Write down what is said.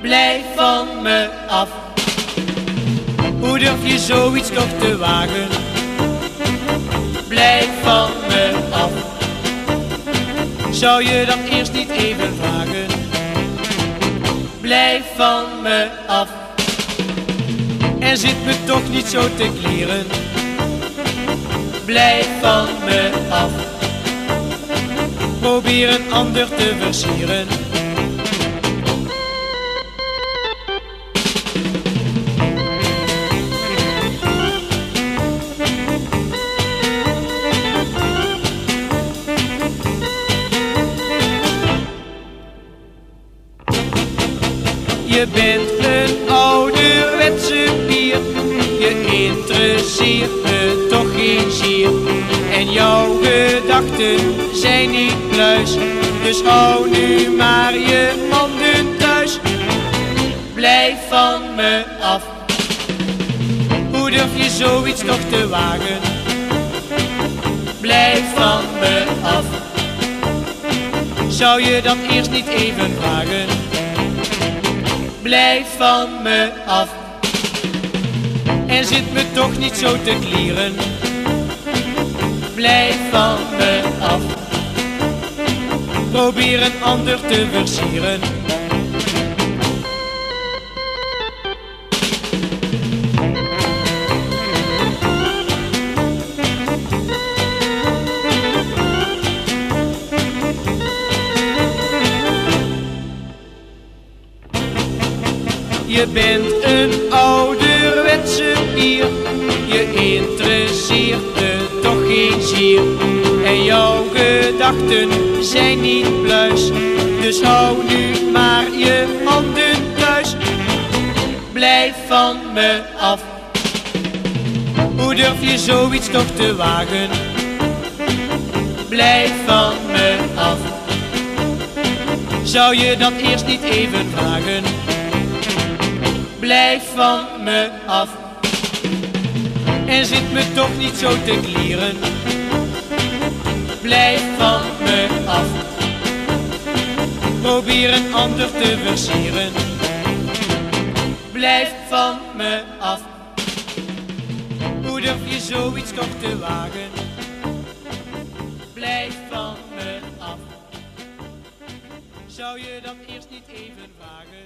Blijf van me af. Hoe durf je zoiets toch te wagen? Blijf van me af. Zou je dat eerst niet even vragen? Blijf van me af. En zit me toch niet zo te kleren. Blijf van me af. Probeer een ander te versieren. Je bent een ouderwetse bier, je interesseert me toch geen zier. En jouw gedachten zijn niet pluis, dus hou nu maar je handen thuis. Blijf van me af, hoe durf je zoiets toch te wagen? Blijf van me af, zou je dat eerst niet even vragen? Blijf van me af. En zit me toch niet zo te klieren. Blijf van me af. Probeer een ander te versieren. Je bent een ouderwetse bier, je interesseert me toch geen zier. En jouw gedachten zijn niet pluis, dus hou nu maar je handen thuis. Blijf van me af, hoe durf je zoiets toch te wagen? Blijf van me af, zou je dat eerst niet even vragen? Blijf van me af. En zit me toch niet zo te klieren. Blijf van me af. Probeer een ander te versieren. Blijf van me af. Hoe durf je zoiets toch te wagen? Blijf van me af. Zou je dat eerst niet even vragen?